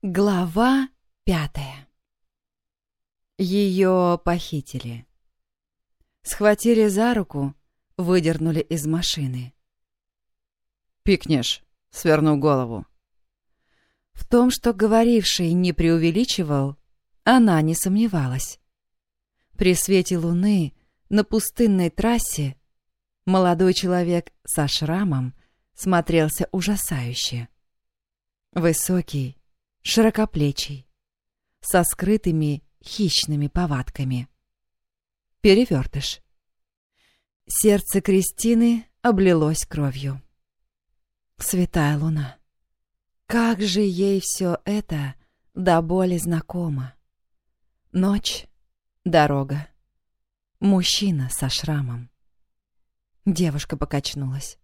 Глава пятая Ее похитили. Схватили за руку, выдернули из машины. «Пикнешь, сверну голову». В том, что говоривший не преувеличивал, она не сомневалась. При свете луны на пустынной трассе молодой человек со шрамом смотрелся ужасающе. Высокий, широкоплечий, со скрытыми хищными повадками. Перевертыш. Сердце Кристины облилось кровью. Святая луна. Как же ей все это до боли знакомо. Ночь, дорога, мужчина со шрамом. Девушка покачнулась.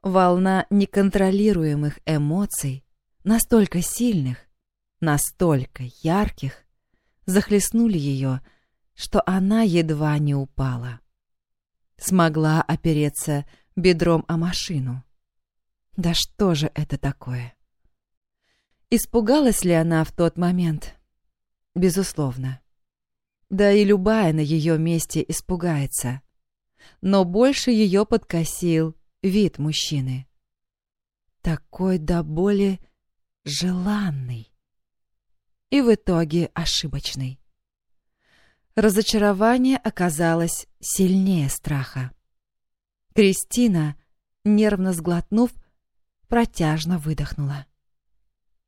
Волна неконтролируемых эмоций настолько сильных, настолько ярких, захлестнули ее, что она едва не упала. Смогла опереться бедром о машину. Да что же это такое? Испугалась ли она в тот момент? Безусловно. Да и любая на ее месте испугается. Но больше ее подкосил вид мужчины. Такой до боли желанный. И в итоге ошибочный. Разочарование оказалось сильнее страха. Кристина, нервно сглотнув, протяжно выдохнула.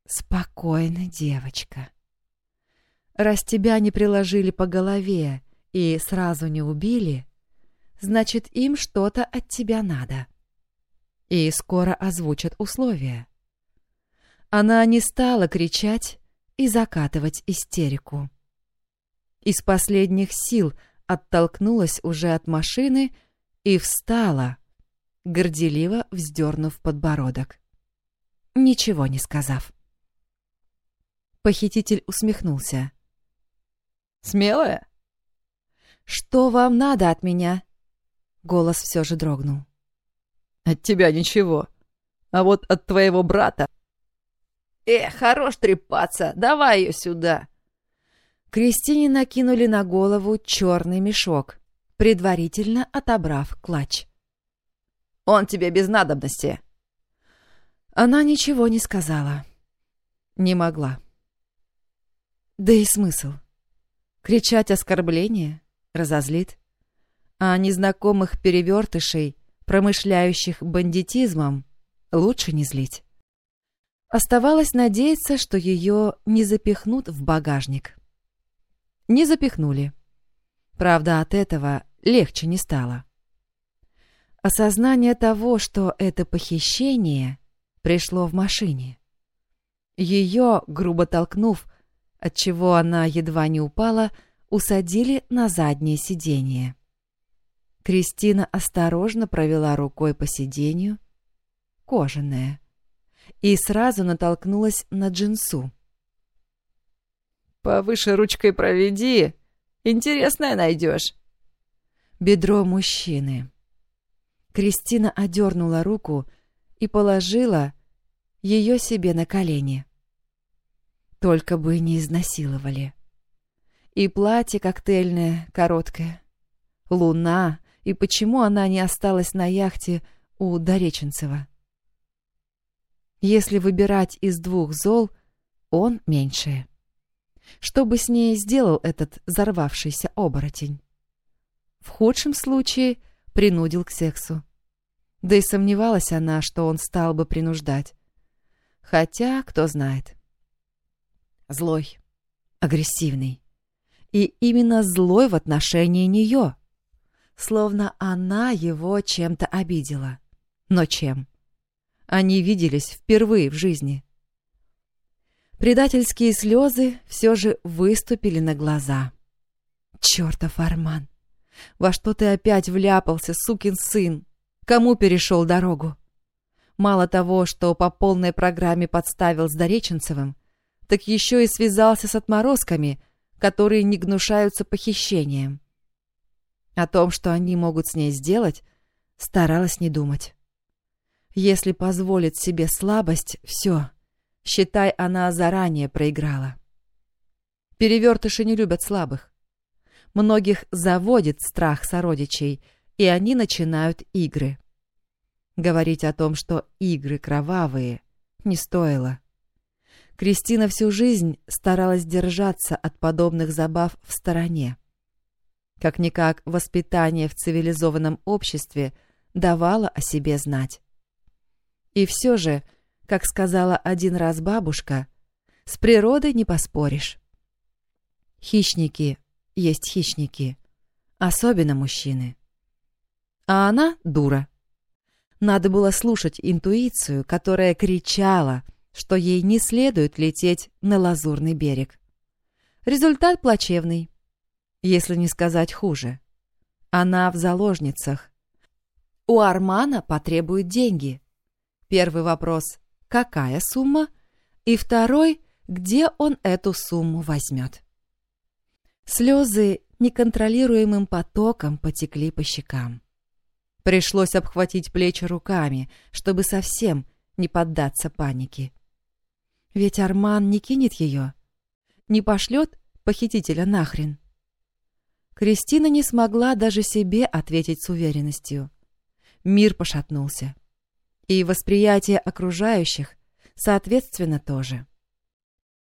«Спокойно, девочка. Раз тебя не приложили по голове и сразу не убили, значит, им что-то от тебя надо. И скоро озвучат условия. Она не стала кричать и закатывать истерику. Из последних сил оттолкнулась уже от машины и встала, горделиво вздернув подбородок. Ничего не сказав. Похититель усмехнулся. «Смелая?» «Что вам надо от меня?» Голос все же дрогнул. «От тебя ничего. А вот от твоего брата «Э, хорош трепаться, давай ее сюда!» Кристине накинули на голову черный мешок, предварительно отобрав клатч. «Он тебе без надобности!» Она ничего не сказала. Не могла. Да и смысл. Кричать оскорбление разозлит. А незнакомых перевертышей, промышляющих бандитизмом, лучше не злить. Оставалось надеяться, что ее не запихнут в багажник. Не запихнули. Правда, от этого легче не стало. Осознание того, что это похищение, пришло в машине. Ее, грубо толкнув, отчего она едва не упала, усадили на заднее сиденье. Кристина осторожно провела рукой по сиденью. Кожаное и сразу натолкнулась на джинсу. «Повыше ручкой проведи, интересное найдешь». Бедро мужчины. Кристина одернула руку и положила ее себе на колени. Только бы не изнасиловали. И платье коктейльное, короткое. Луна, и почему она не осталась на яхте у Дореченцева? Если выбирать из двух зол, он меньшее. Что бы с ней сделал этот взорвавшийся оборотень? В худшем случае принудил к сексу. Да и сомневалась она, что он стал бы принуждать. Хотя, кто знает. Злой, агрессивный. И именно злой в отношении нее. Словно она его чем-то обидела. Но чем? Они виделись впервые в жизни. Предательские слезы все же выступили на глаза. Чертов Арман! Во что ты опять вляпался, сукин сын? Кому перешел дорогу? Мало того, что по полной программе подставил с Дореченцевым, так еще и связался с отморозками, которые не гнушаются похищением. О том, что они могут с ней сделать, старалась не думать. Если позволит себе слабость, все. Считай, она заранее проиграла. Перевертыши не любят слабых. Многих заводит страх сородичей, и они начинают игры. Говорить о том, что игры кровавые, не стоило. Кристина всю жизнь старалась держаться от подобных забав в стороне. Как-никак воспитание в цивилизованном обществе давало о себе знать. И все же, как сказала один раз бабушка, с природой не поспоришь. Хищники есть хищники, особенно мужчины. А она дура. Надо было слушать интуицию, которая кричала, что ей не следует лететь на лазурный берег. Результат плачевный, если не сказать хуже. Она в заложницах. У Армана потребуют деньги. Первый вопрос — какая сумма? И второй — где он эту сумму возьмет? Слезы неконтролируемым потоком потекли по щекам. Пришлось обхватить плечи руками, чтобы совсем не поддаться панике. Ведь Арман не кинет ее, не пошлет похитителя нахрен. Кристина не смогла даже себе ответить с уверенностью. Мир пошатнулся. И восприятие окружающих, соответственно, тоже.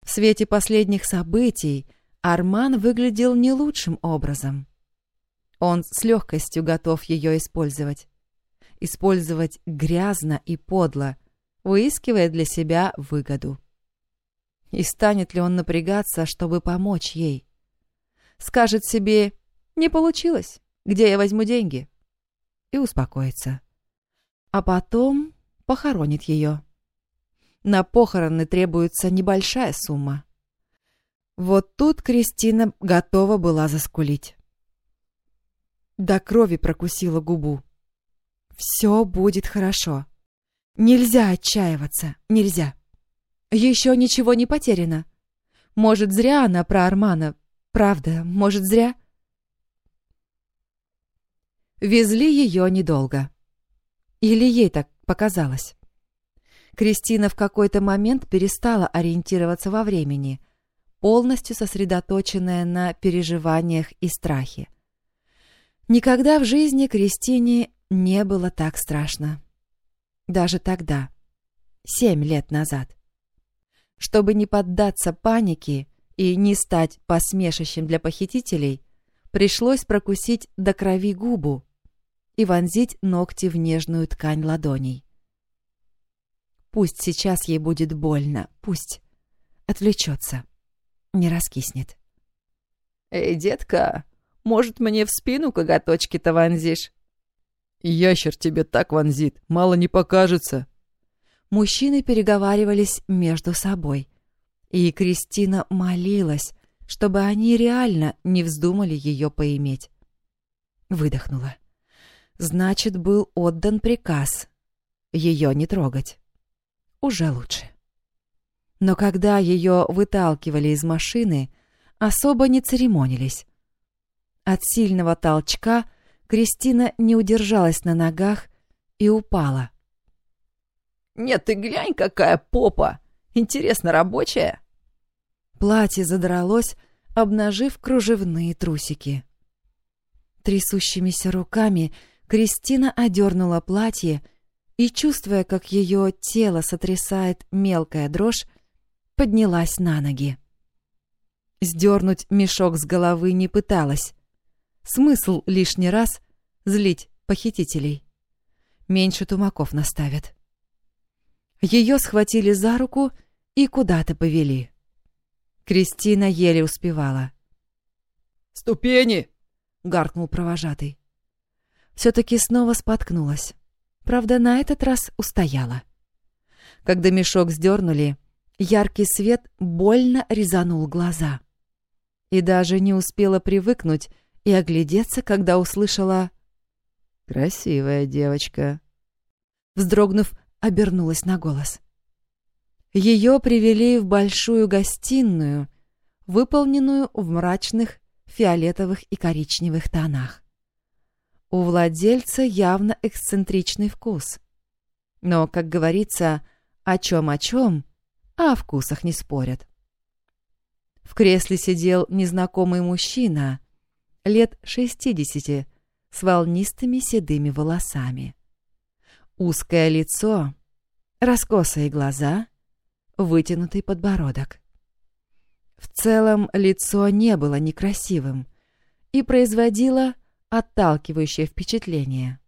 В свете последних событий Арман выглядел не лучшим образом. Он с легкостью готов ее использовать. Использовать грязно и подло, выискивая для себя выгоду. И станет ли он напрягаться, чтобы помочь ей? Скажет себе «Не получилось. Где я возьму деньги?» И успокоится. А потом похоронит ее. На похороны требуется небольшая сумма. Вот тут Кристина готова была заскулить. До крови прокусила губу. Все будет хорошо. Нельзя отчаиваться, нельзя. Еще ничего не потеряно. Может, зря она про Армана. Правда, может, зря. Везли ее недолго. Или ей так показалось. Кристина в какой-то момент перестала ориентироваться во времени, полностью сосредоточенная на переживаниях и страхе. Никогда в жизни Кристине не было так страшно. Даже тогда, семь лет назад. Чтобы не поддаться панике и не стать посмешищем для похитителей, пришлось прокусить до крови губу и вонзить ногти в нежную ткань ладоней. Пусть сейчас ей будет больно, пусть отвлечется, не раскиснет. «Эй, детка, может, мне в спину коготочки-то вонзишь?» «Ящер тебе так вонзит, мало не покажется». Мужчины переговаривались между собой. И Кристина молилась, чтобы они реально не вздумали ее поиметь. Выдохнула. Значит, был отдан приказ ее не трогать. Уже лучше. Но когда ее выталкивали из машины, особо не церемонились. От сильного толчка Кристина не удержалась на ногах и упала. «Нет, ты глянь, какая попа! Интересно, рабочая?» Платье задралось, обнажив кружевные трусики. Трясущимися руками Кристина одернула платье и, чувствуя, как ее тело сотрясает мелкая дрожь, поднялась на ноги. Сдернуть мешок с головы не пыталась. Смысл лишний раз злить похитителей. Меньше тумаков наставят. Ее схватили за руку и куда-то повели. Кристина еле успевала. «Ступени!» — гаркнул провожатый. Все-таки снова споткнулась. Правда, на этот раз устояла. Когда мешок сдернули, яркий свет больно резанул глаза. И даже не успела привыкнуть и оглядеться, когда услышала «Красивая девочка». Вздрогнув, обернулась на голос. Ее привели в большую гостиную, выполненную в мрачных фиолетовых и коричневых тонах. У владельца явно эксцентричный вкус. Но, как говорится, о чем о чем, а о вкусах не спорят. В кресле сидел незнакомый мужчина, лет шестидесяти, с волнистыми седыми волосами. Узкое лицо, раскосые глаза, вытянутый подбородок. В целом лицо не было некрасивым и производило отталкивающее впечатление.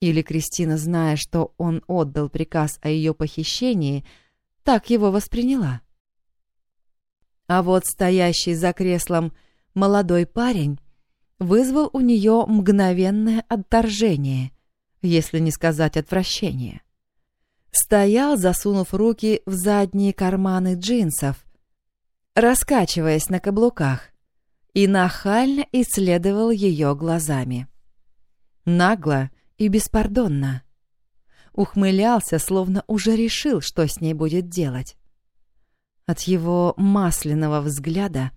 Или Кристина, зная, что он отдал приказ о ее похищении, так его восприняла. А вот стоящий за креслом молодой парень вызвал у нее мгновенное отторжение, если не сказать отвращение. Стоял, засунув руки в задние карманы джинсов, раскачиваясь на каблуках, и нахально исследовал ее глазами. Нагло и беспардонно. Ухмылялся, словно уже решил, что с ней будет делать. От его масляного взгляда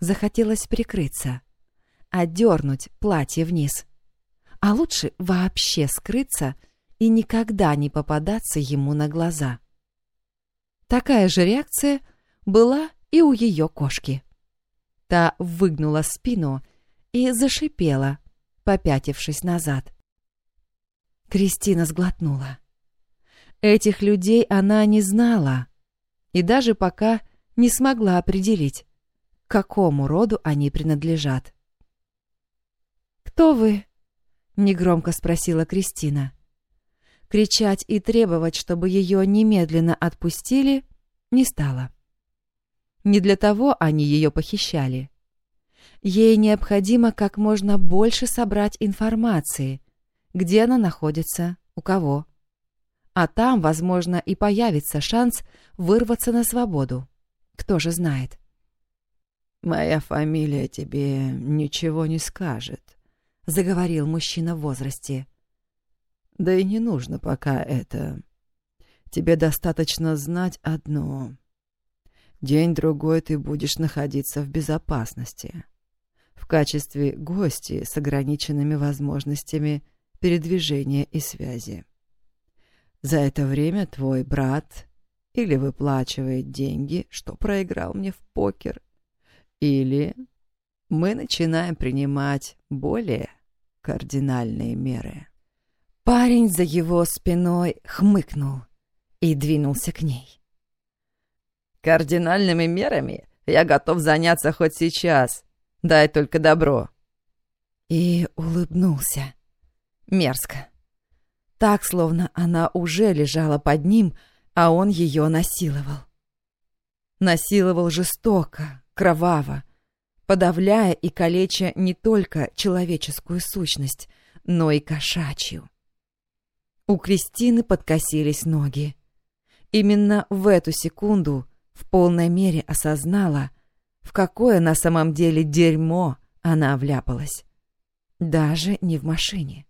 захотелось прикрыться, одернуть платье вниз. А лучше вообще скрыться и никогда не попадаться ему на глаза. Такая же реакция была и у ее кошки. Та выгнула спину и зашипела, попятившись назад. Кристина сглотнула. Этих людей она не знала и даже пока не смогла определить, к какому роду они принадлежат. «Кто вы?» — негромко спросила Кристина. Кричать и требовать, чтобы ее немедленно отпустили, не стала. Не для того они ее похищали. Ей необходимо как можно больше собрать информации, где она находится, у кого. А там, возможно, и появится шанс вырваться на свободу. Кто же знает. «Моя фамилия тебе ничего не скажет», — заговорил мужчина в возрасте. «Да и не нужно пока это. Тебе достаточно знать одно. День-другой ты будешь находиться в безопасности. В качестве гости с ограниченными возможностями передвижения и связи. За это время твой брат или выплачивает деньги, что проиграл мне в покер, или мы начинаем принимать более кардинальные меры. Парень за его спиной хмыкнул и двинулся к ней. Кардинальными мерами я готов заняться хоть сейчас. Дай только добро. И улыбнулся. Мерзко. Так, словно она уже лежала под ним, а он ее насиловал. Насиловал жестоко, кроваво, подавляя и калеча не только человеческую сущность, но и кошачью. У Кристины подкосились ноги. Именно в эту секунду в полной мере осознала, в какое на самом деле дерьмо она вляпалась. Даже не в машине,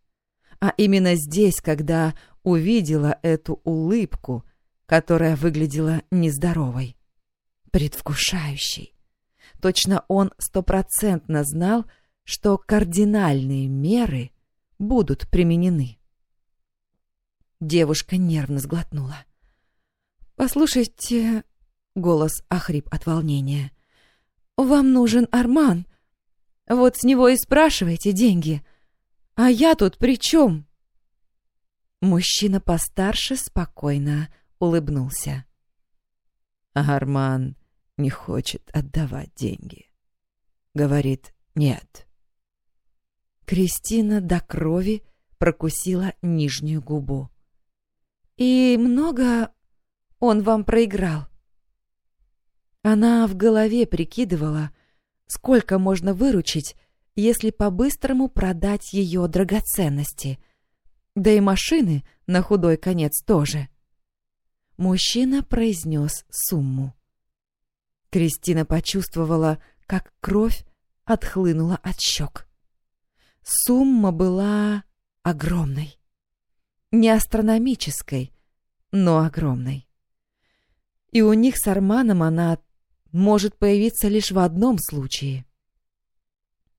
а именно здесь, когда увидела эту улыбку, которая выглядела нездоровой, предвкушающей. Точно он стопроцентно знал, что кардинальные меры будут применены. Девушка нервно сглотнула. «Послушайте, Голос охрип от волнения. «Вам нужен Арман. Вот с него и спрашивайте деньги. А я тут при чем?» Мужчина постарше спокойно улыбнулся. Арман не хочет отдавать деньги. Говорит «нет». Кристина до крови прокусила нижнюю губу. «И много он вам проиграл?» Она в голове прикидывала, сколько можно выручить, если по-быстрому продать ее драгоценности. Да и машины на худой конец тоже. Мужчина произнес сумму. Кристина почувствовала, как кровь отхлынула от щек. Сумма была огромной. Не астрономической, но огромной. И у них с Арманом она может появиться лишь в одном случае.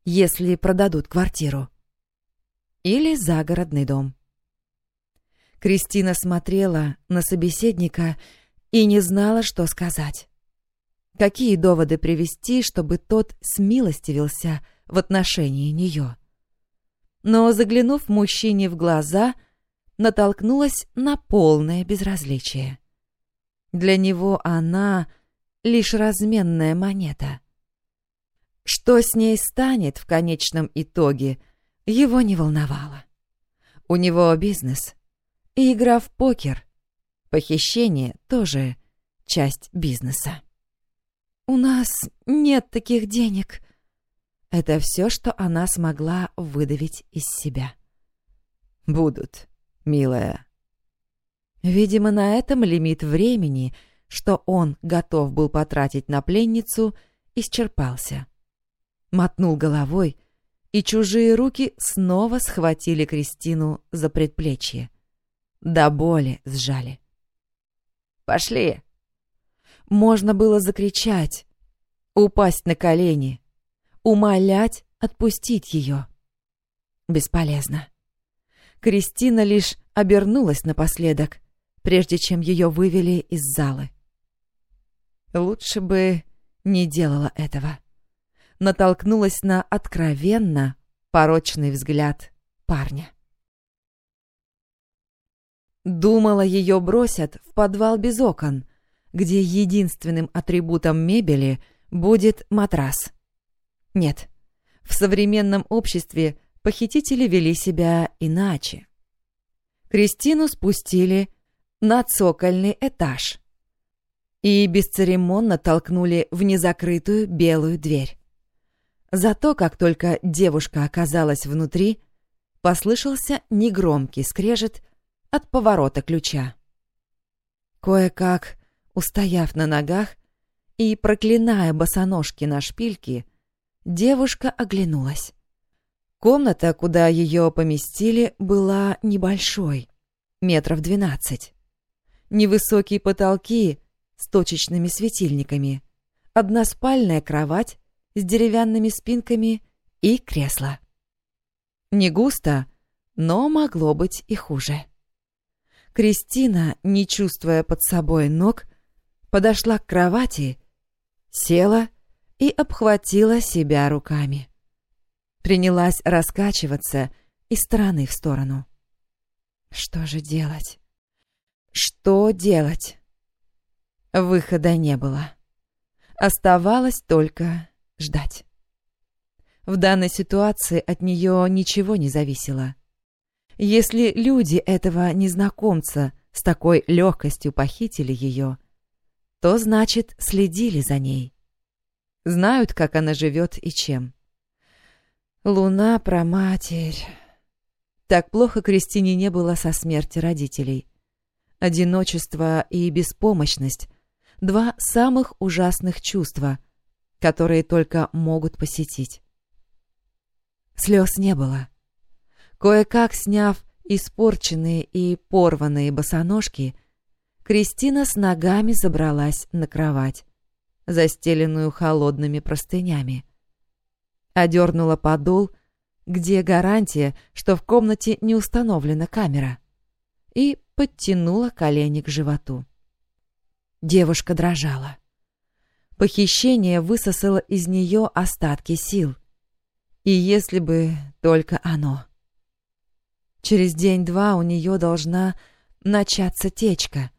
Если продадут квартиру. Или загородный дом. Кристина смотрела на собеседника и не знала, что сказать. Какие доводы привести, чтобы тот смилостивился в отношении нее? Но, заглянув мужчине в глаза, натолкнулась на полное безразличие. Для него она — лишь разменная монета. Что с ней станет в конечном итоге, его не волновало. У него бизнес и игра в покер. Похищение тоже часть бизнеса. «У нас нет таких денег». Это все, что она смогла выдавить из себя. «Будут, милая». Видимо, на этом лимит времени, что он готов был потратить на пленницу, исчерпался. Мотнул головой, и чужие руки снова схватили Кристину за предплечье. До боли сжали. «Пошли!» Можно было закричать, упасть на колени, умолять отпустить ее. Бесполезно. Кристина лишь обернулась напоследок, прежде чем ее вывели из залы. Лучше бы не делала этого. Натолкнулась на откровенно порочный взгляд парня. Думала, ее бросят в подвал без окон, где единственным атрибутом мебели будет матрас. Нет, в современном обществе похитители вели себя иначе. Кристину спустили на цокольный этаж и бесцеремонно толкнули в незакрытую белую дверь. Зато, как только девушка оказалась внутри, послышался негромкий скрежет от поворота ключа. Кое-как Устояв на ногах и проклиная босоножки на шпильке, девушка оглянулась. Комната, куда ее поместили, была небольшой, метров двенадцать. Невысокие потолки с точечными светильниками, односпальная кровать с деревянными спинками и кресло. Не густо, но могло быть и хуже. Кристина, не чувствуя под собой ног, подошла к кровати, села и обхватила себя руками. Принялась раскачиваться из стороны в сторону. Что же делать? Что делать? Выхода не было. Оставалось только ждать. В данной ситуации от нее ничего не зависело. Если люди этого незнакомца с такой легкостью похитили ее, то значит следили за ней. Знают, как она живет и чем. Луна про матерь. Так плохо Кристине не было со смерти родителей. Одиночество и беспомощность — два самых ужасных чувства, которые только могут посетить. Слез не было. Кое-как сняв испорченные и порванные босоножки, Кристина с ногами забралась на кровать, застеленную холодными простынями. Одернула подол, где гарантия, что в комнате не установлена камера, и подтянула колени к животу. Девушка дрожала. Похищение высосало из нее остатки сил. И если бы только оно. Через день-два у нее должна начаться течка,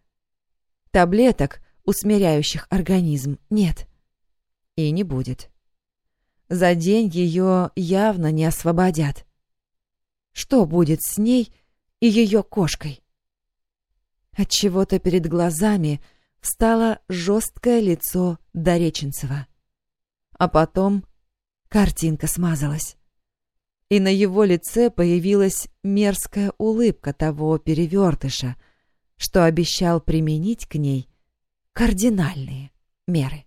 Таблеток, усмиряющих организм, нет. И не будет. За день ее явно не освободят. Что будет с ней и ее кошкой? От чего то перед глазами встало жесткое лицо Дореченцева. А потом картинка смазалась. И на его лице появилась мерзкая улыбка того перевертыша — что обещал применить к ней кардинальные меры.